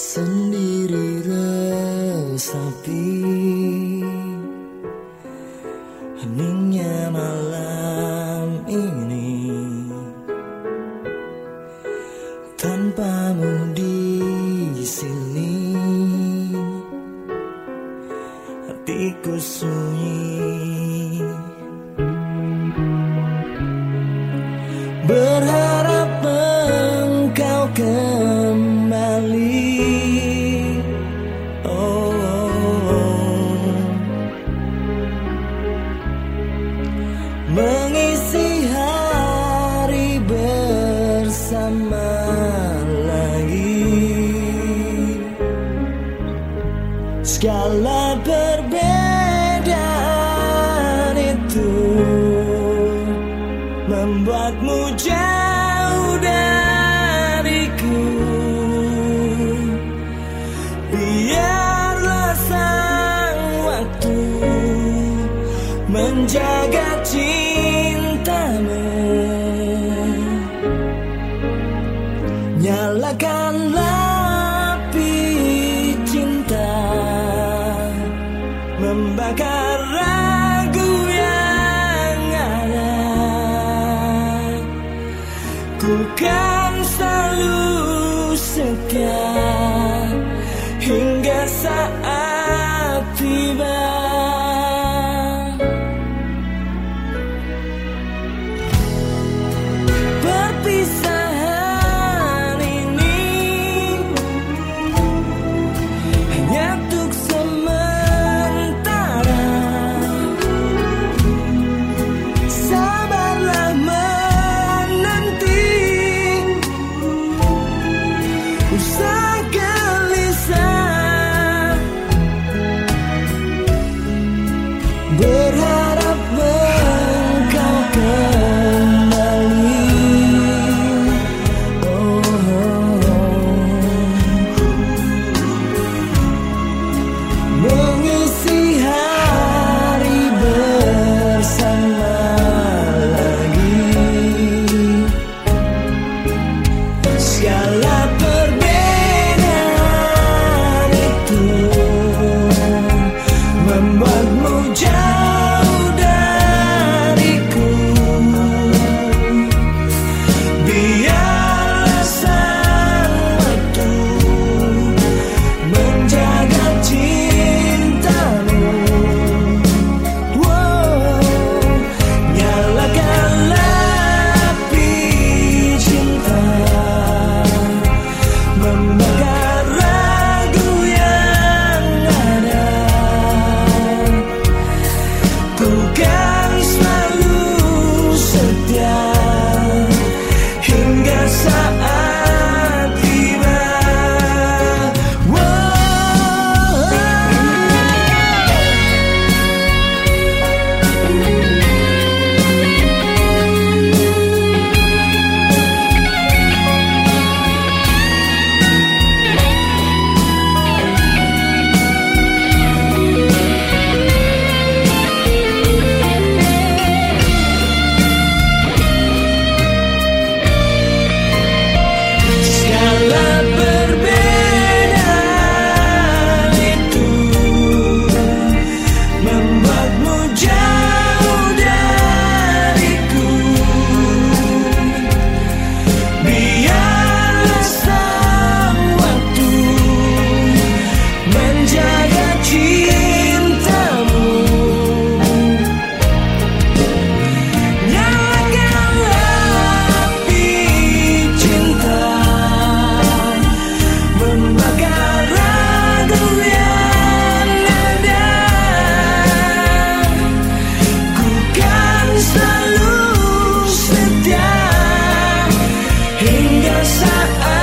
diri resapi. Heningnya malam ini. Tanpamu di sini. Hatiku sunyi. Berharap engkau kembali Segala perbedaan itu Membuatmu jauh dariku. Biarlah sang waktu Menjaga cintamu. Nyalakanlah bukan side